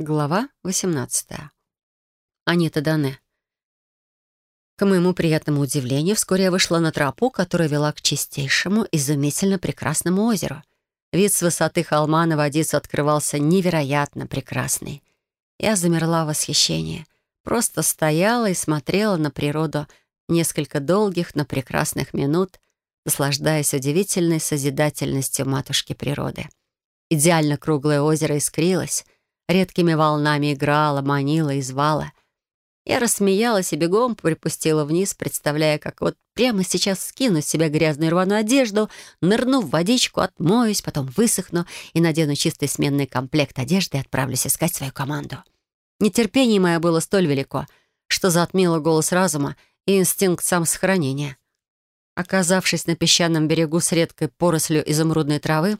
Глава 18. Анита Дане. К моему приятному удивлению, вскоре я вышла на тропу, которая вела к чистейшему, изумительно прекрасному озеру. Вид с высоты холма на водицу открывался невероятно прекрасный. Я замерла в восхищении. Просто стояла и смотрела на природу несколько долгих, но прекрасных минут, наслаждаясь удивительной созидательностью матушки природы. Идеально круглое озеро искрилось, редкими волнами играла, манила и звала. Я рассмеялась и бегом припустила вниз, представляя, как вот прямо сейчас скину с себя грязную рваную одежду, нырну в водичку, отмоюсь, потом высохну и надену чистый сменный комплект одежды и отправлюсь искать свою команду. Нетерпение мое было столь велико, что затмило голос разума и инстинкт самосохранения. Оказавшись на песчаном берегу с редкой порослью изумрудной травы,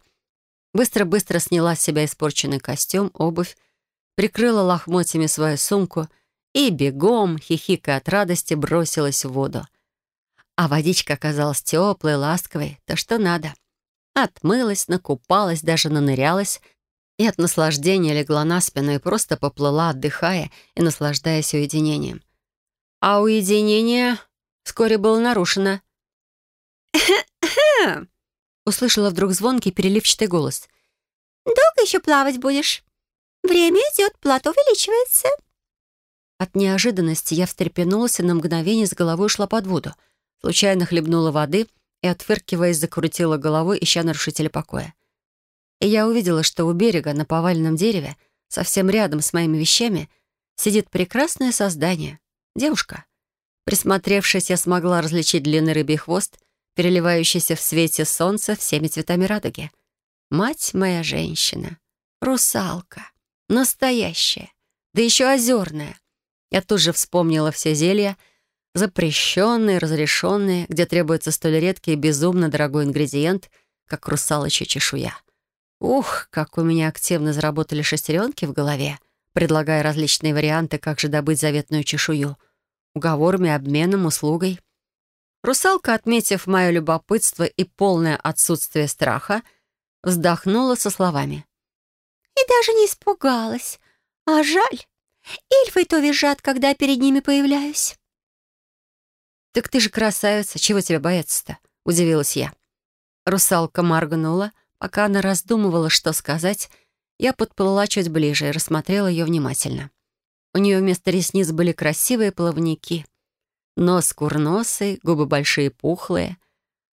Быстро-быстро сняла с себя испорченный костюм, обувь, прикрыла лохмотьями свою сумку и бегом, хихикая от радости, бросилась в воду. А водичка оказалась теплой, ласковой, то что надо. Отмылась, накупалась, даже нанырялась и от наслаждения легла на спину и просто поплыла, отдыхая и наслаждаясь уединением. А уединение вскоре было нарушено. Услышала вдруг звонкий переливчатый голос. «Долго еще плавать будешь? Время идет, плато увеличивается». От неожиданности я встрепенулась и на мгновение с головой ушла под воду. Случайно хлебнула воды и, отфыркиваясь, закрутила головой, ища нарушителя покоя. И я увидела, что у берега на поваленном дереве, совсем рядом с моими вещами, сидит прекрасное создание — девушка. Присмотревшись, я смогла различить длинный рыбий хвост переливающийся в свете солнца всеми цветами радуги. Мать моя женщина, русалка, настоящая, да еще озерная. Я тут же вспомнила все зелья, запрещенные, разрешенные, где требуется столь редкий и безумно дорогой ингредиент, как русалочья чешуя. Ух, как у меня активно заработали шестеренки в голове, предлагая различные варианты, как же добыть заветную чешую. Уговорами, обменом, услугой — Русалка, отметив мое любопытство и полное отсутствие страха, вздохнула со словами. «И даже не испугалась. А жаль. Эльфы то визжат, когда перед ними появляюсь». «Так ты же красавица, чего тебя бояться-то?» — удивилась я. Русалка моргнула. Пока она раздумывала, что сказать, я подплыла чуть ближе и рассмотрела ее внимательно. У нее вместо ресниц были красивые плавники — Нос курносый, губы большие пухлые.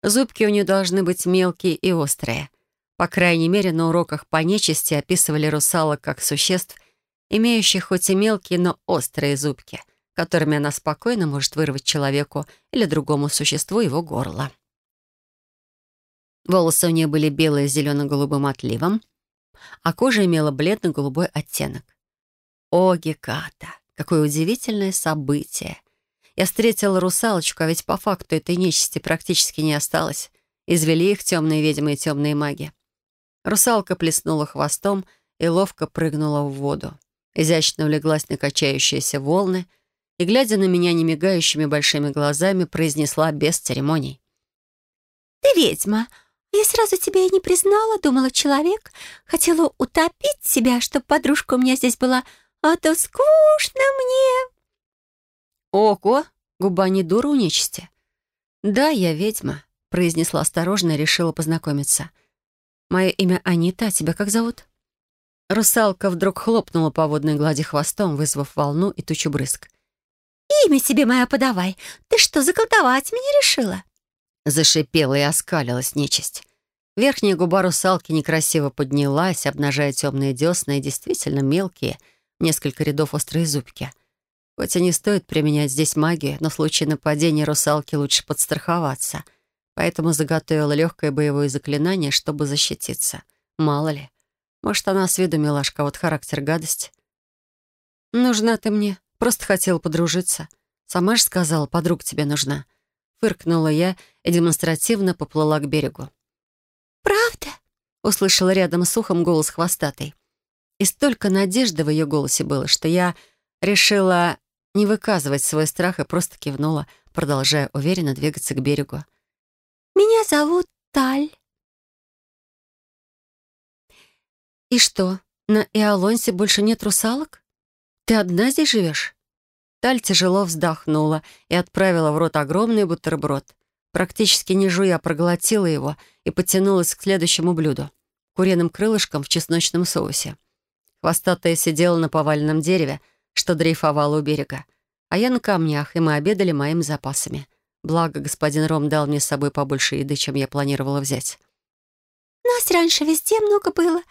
Зубки у нее должны быть мелкие и острые. По крайней мере, на уроках по нечисти описывали русалок как существ, имеющих хоть и мелкие, но острые зубки, которыми она спокойно может вырвать человеку или другому существу его горло. Волосы у нее были белые с зелено-голубым отливом, а кожа имела бледно-голубой оттенок. О, Геката! Какое удивительное событие! Я встретила русалочку, а ведь по факту этой нечисти практически не осталось. Извели их темные ведьмы и темные маги. Русалка плеснула хвостом и ловко прыгнула в воду. Изящно улеглась на качающиеся волны и, глядя на меня немигающими большими глазами, произнесла без церемоний. «Ты ведьма. Я сразу тебя и не признала, думала, человек. Хотела утопить себя, чтобы подружка у меня здесь была, а то скучно мне». «Ого! Губа не дура у нечисти?» «Да, я ведьма», — произнесла осторожно и решила познакомиться. «Мое имя Анита, а тебя как зовут?» Русалка вдруг хлопнула по водной глади хвостом, вызвав волну и тучу брызг. «Имя себе мое подавай! Ты что, заколдовать меня решила?» Зашипела и оскалилась нечисть. Верхняя губа русалки некрасиво поднялась, обнажая темные десны и действительно мелкие, несколько рядов острые зубки. Хоть и не стоит применять здесь магию, но в случае нападения русалки лучше подстраховаться. Поэтому заготовила легкое боевое заклинание, чтобы защититься. Мало ли. Может, она с виду милашка, вот характер гадость. «Нужна ты мне. Просто хотела подружиться. Сама же сказала, подруг тебе нужна». Фыркнула я и демонстративно поплыла к берегу. «Правда?» — услышала рядом с ухом голос хвостатый. И столько надежды в ее голосе было, что я решила не выказывать свой страх и просто кивнула, продолжая уверенно двигаться к берегу. «Меня зовут Таль». «И что, на Иолонсе больше нет русалок? Ты одна здесь живешь?» Таль тяжело вздохнула и отправила в рот огромный бутерброд. Практически не жуя, проглотила его и потянулась к следующему блюду — куриным крылышком в чесночном соусе. Хвостатая сидела на поваленном дереве, что дрейфовало у берега, а я на камнях, и мы обедали моими запасами. Благо, господин Ром дал мне с собой побольше еды, чем я планировала взять. «Нас раньше везде много было.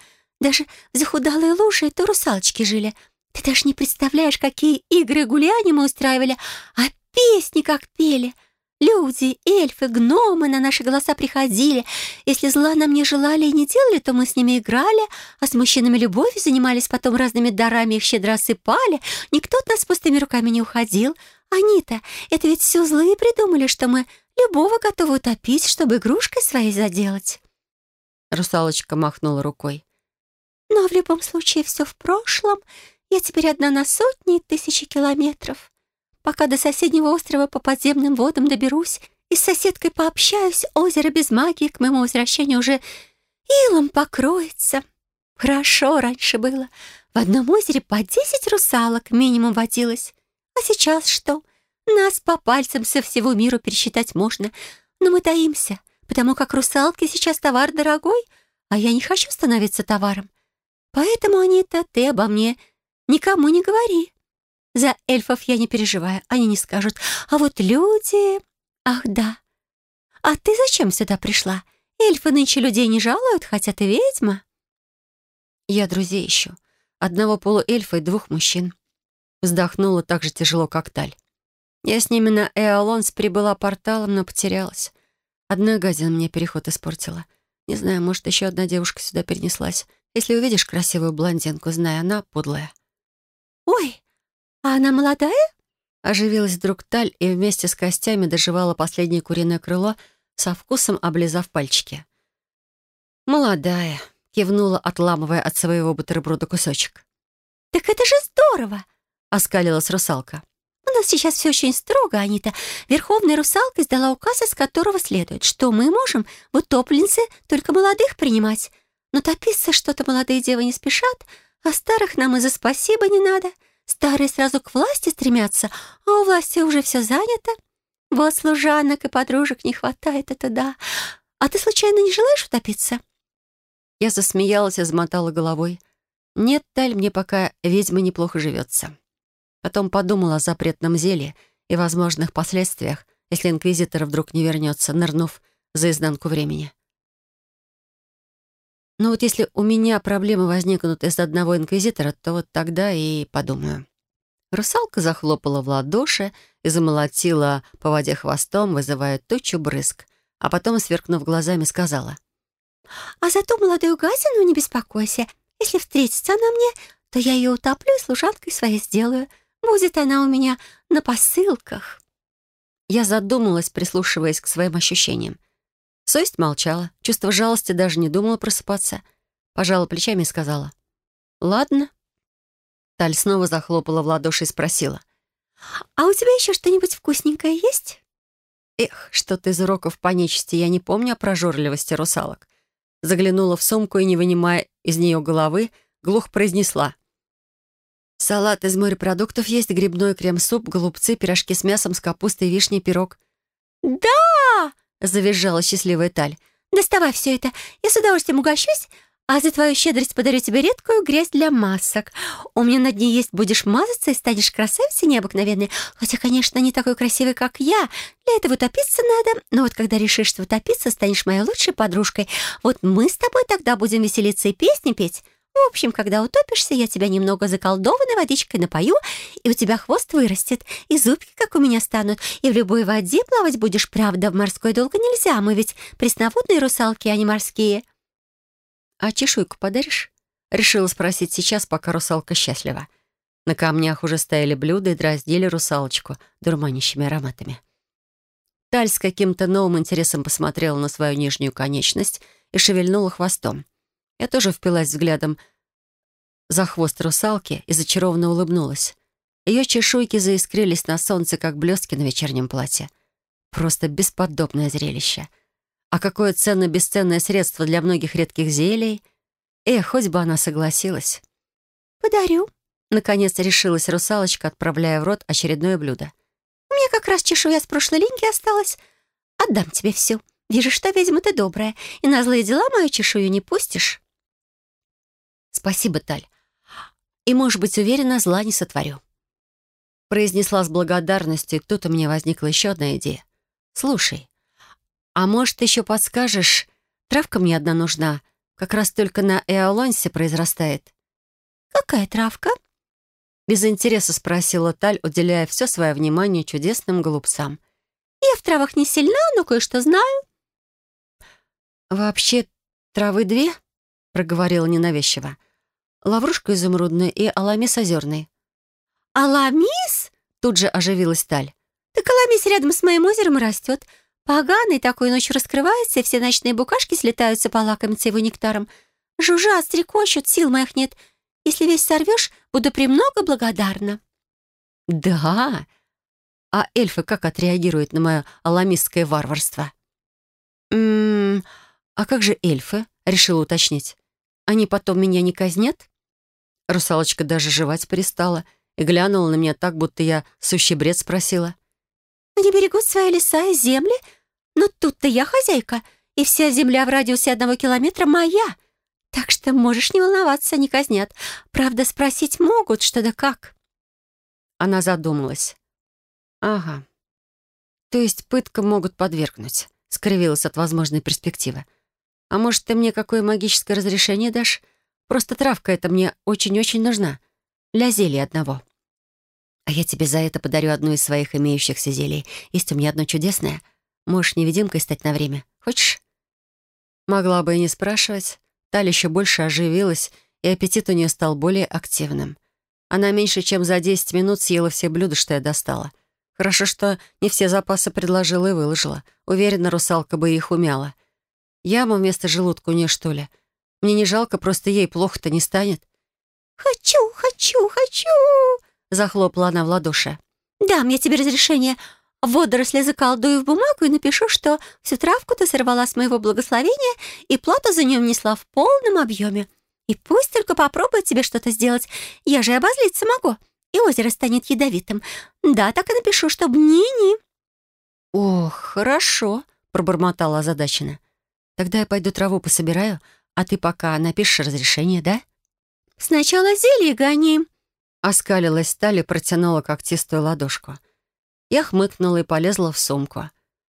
Даже в захудалые лужи то русалочки жили. Ты даже не представляешь, какие игры и гуляния мы устраивали, а песни как пели!» Люди, эльфы, гномы на наши голоса приходили. Если зла нам не желали и не делали, то мы с ними играли, а с мужчинами любовью занимались, потом разными дарами их щедро осыпали. Никто от нас пустыми руками не уходил. Они-то, это ведь все злые придумали, что мы любого готовы утопить, чтобы игрушкой своей заделать. Русалочка махнула рукой. Но в любом случае все в прошлом. Я теперь одна на сотни и тысячи километров. Пока до соседнего острова по подземным водам доберусь и с соседкой пообщаюсь, озеро без магии к моему возвращению уже илом покроется. Хорошо раньше было. В одном озере по десять русалок минимум водилось. А сейчас что? Нас по пальцам со всего мира пересчитать можно. Но мы таимся, потому как русалки сейчас товар дорогой, а я не хочу становиться товаром. Поэтому, Анита, ты обо мне никому не говори. За эльфов я не переживаю, они не скажут. А вот люди... Ах, да. А ты зачем сюда пришла? Эльфы нынче людей не жалуют, хотя ты ведьма. Я друзей ищу. Одного полуэльфа и двух мужчин. Вздохнула так же тяжело, как Таль. Я с ними на Эолонс прибыла порталом, но потерялась. Одна гадина мне переход испортила. Не знаю, может, еще одна девушка сюда перенеслась. Если увидишь красивую блондинку, знай, она подлая. «Ой, «А она молодая?» Оживилась вдруг Таль и вместе с костями доживала последнее куриное крыло, со вкусом облизав пальчики. «Молодая», — кивнула, отламывая от своего бутерброда кусочек. «Так это же здорово!» — оскалилась русалка. «У нас сейчас все очень строго, Анита. Верховная русалка издала указ, из которого следует, что мы можем в утопленцы только молодых принимать. Но топиться что-то молодые девы не спешат, а старых нам и за спасибо не надо. Старые сразу к власти стремятся, а у власти уже все занято. Вот служанок и подружек не хватает, это да. А ты случайно не желаешь утопиться?» Я засмеялась и замотала головой. «Нет, Таль, мне пока ведьма неплохо живется». Потом подумала о запретном зелье и возможных последствиях, если инквизитор вдруг не вернется, нырнув за изнанку времени. Но вот если у меня проблемы возникнут из одного инквизитора, то вот тогда и подумаю. Русалка захлопала в ладоши и замолотила по воде хвостом, вызывая тучу брызг, а потом, сверкнув глазами, сказала. «А зато молодую газину не беспокойся. Если встретится она мне, то я ее утоплю и служанкой своей сделаю. Будет она у меня на посылках». Я задумалась, прислушиваясь к своим ощущениям. Совесть молчала, чувство жалости даже не думала просыпаться. Пожала плечами и сказала. «Ладно». Таль снова захлопала в ладоши и спросила. «А у тебя еще что-нибудь вкусненькое есть?» Эх, что-то из уроков по нечисти я не помню о прожорливости русалок. Заглянула в сумку и, не вынимая из нее головы, глух произнесла. «Салат из морепродуктов есть, грибной крем-суп, голубцы, пирожки с мясом, с капустой, вишней, пирог». «Да!» — завизжала счастливая Таль. «Доставай все это, я с удовольствием угощусь, а за твою щедрость подарю тебе редкую грязь для масок. У меня на дне есть, будешь мазаться и станешь красавицей необыкновенной, хотя, конечно, не такой красивой, как я. Для этого утопиться надо, но вот когда решишь, что утопиться, станешь моей лучшей подружкой. Вот мы с тобой тогда будем веселиться и песни петь». В общем, когда утопишься, я тебя немного заколдованной водичкой напою, и у тебя хвост вырастет, и зубки, как у меня, станут, и в любой воде плавать будешь. Правда, в морской долго нельзя, мы ведь пресноводные русалки, а не морские». «А чешуйку подаришь?» Решила спросить сейчас, пока русалка счастлива. На камнях уже стояли блюда и драздили русалочку дурманящими ароматами. Таль с каким-то новым интересом посмотрела на свою нижнюю конечность и шевельнула хвостом. Я тоже впилась взглядом за хвост русалки и зачарованно улыбнулась. Ее чешуйки заискрились на солнце, как блестки на вечернем платье. Просто бесподобное зрелище. А какое ценно-бесценное средство для многих редких зелий. Эх, хоть бы она согласилась. «Подарю», — наконец решилась русалочка, отправляя в рот очередное блюдо. «У меня как раз чешуя с прошлой линьки осталась. Отдам тебе всю. Вижу, что ведьма ты добрая, и на злые дела мою чешую не пустишь». «Спасибо, Таль. И, может быть, уверена, зла не сотворю». Произнесла с благодарностью, и тут у меня возникла еще одна идея. «Слушай, а может, еще подскажешь, травка мне одна нужна, как раз только на Эолонсе произрастает». «Какая травка?» Без интереса спросила Таль, уделяя все свое внимание чудесным голубцам. «Я в травах не сильна, но кое-что знаю». «Вообще, травы две?» — проговорила ненавязчиво. «Лаврушка изумрудная и аламис озерный». «Аламис?» — тут же оживилась Таль. «Так аламис рядом с моим озером растет. Поганый такой ночью раскрывается, и все ночные букашки слетаются полакомиться его нектаром. Жужжат, стрекочут, сил моих нет. Если весь сорвешь, буду премного благодарна». «Да? А эльфы как отреагируют на мое аламистское варварство?» «М -м, а как же эльфы?» — решила уточнить. «Они потом меня не казнят?» Русалочка даже жевать перестала и глянула на меня так, будто я сущий бред спросила. «Они берегут свои леса и земли, но тут-то я хозяйка, и вся земля в радиусе одного километра моя. Так что можешь не волноваться, не казнят. Правда, спросить могут, что да как». Она задумалась. «Ага. То есть пыткам могут подвергнуть», — скривилась от возможной перспективы. «А может, ты мне какое магическое разрешение дашь? Просто травка эта мне очень-очень нужна. Для зелья одного». «А я тебе за это подарю одну из своих имеющихся зелий. Есть у меня одно чудесное. Можешь невидимкой стать на время. Хочешь?» Могла бы и не спрашивать. Таль еще больше оживилась, и аппетит у нее стал более активным. Она меньше чем за 10 минут съела все блюда, что я достала. Хорошо, что не все запасы предложила и выложила. Уверена, русалка бы их умяла. Яма вместо желудка у нее, что ли? Мне не жалко, просто ей плохо-то не станет. «Хочу, хочу, хочу!» — захлопала она в ладоши. «Дам я тебе разрешение. Водоросли заколдую в бумагу и напишу, что всю травку ты сорвала с моего благословения и плату за нее внесла в полном объеме. И пусть только попробует тебе что-то сделать. Я же обозлиться могу. И озеро станет ядовитым. Да, так и напишу, чтобы ни-ни». «Ох, хорошо», — пробормотала озадаченно. «Тогда я пойду траву пособираю, а ты пока напишешь разрешение, да?» «Сначала зелье гони», — оскалилась сталь и протянула когтистую ладошку. Я хмыкнула и полезла в сумку.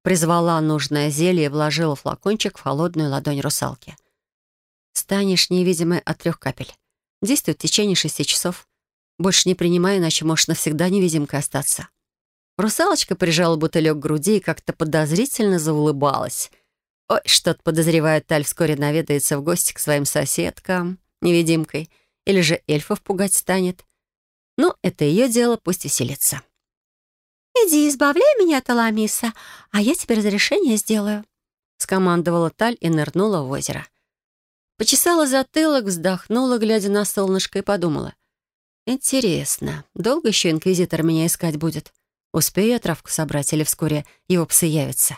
Призвала нужное зелье и вложила флакончик в холодную ладонь русалки. «Станешь невидимой от трех капель. Действует в течение шести часов. Больше не принимай, иначе можешь навсегда невидимкой остаться». Русалочка прижала бутылек к груди и как-то подозрительно заулыбалась. Ой, что-то подозревает, Таль вскоре наведается в гости к своим соседкам, невидимкой, или же эльфов пугать станет. Ну, это ее дело, пусть веселится. «Иди, избавляй меня от Аламиса, а я тебе разрешение сделаю», — скомандовала Таль и нырнула в озеро. Почесала затылок, вздохнула, глядя на солнышко, и подумала. «Интересно, долго еще инквизитор меня искать будет? Успею я травку собрать или вскоре его псы явятся?»